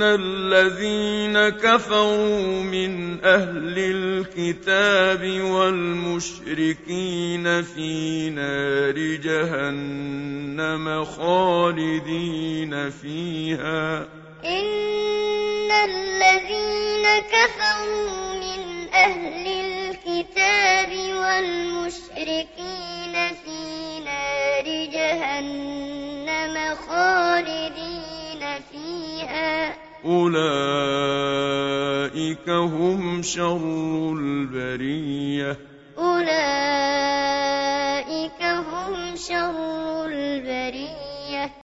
إن الذين كفروا من أهل الكتاب والمشركين في نار جهنم خالدين فيها إن الذين كفروا من أهل الكتاب والمشركين في نار جهنم خالدين فيها أولئك هم شر البرية أولئك هم شر البرية